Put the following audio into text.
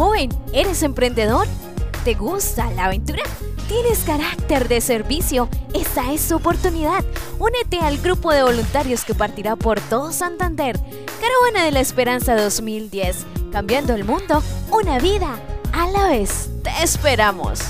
Joven, ¿eres emprendedor? ¿Te gusta la aventura? ¿Tienes carácter de servicio? Esa es su oportunidad. Únete al grupo de voluntarios que partirá por todo Santander. Caravana de la Esperanza 2010. Cambiando el mundo, una vida a la vez. Te esperamos.